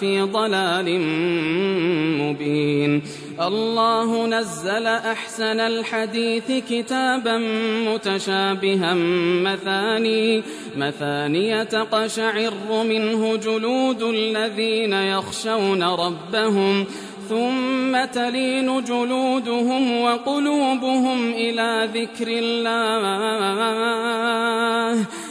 في ضلال مبين. الله نزل أحسن الحديث كتابا متشابها مثاني مثانية تقشعر منه جلود الذين يخشون ربهم ثم تلين جلودهم وقلوبهم إلى ذكر الله.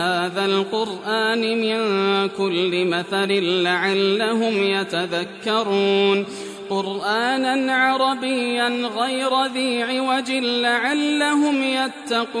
هذا القرآن من كل مثل لعلهم يتذكرون. قرآنا عربيا غير ذي عوج لعلهم يتقون.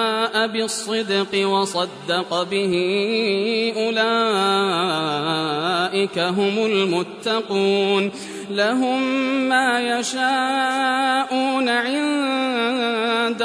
بالصدق وصدق به أولئك هم المتقون لهم ما يشاءون عند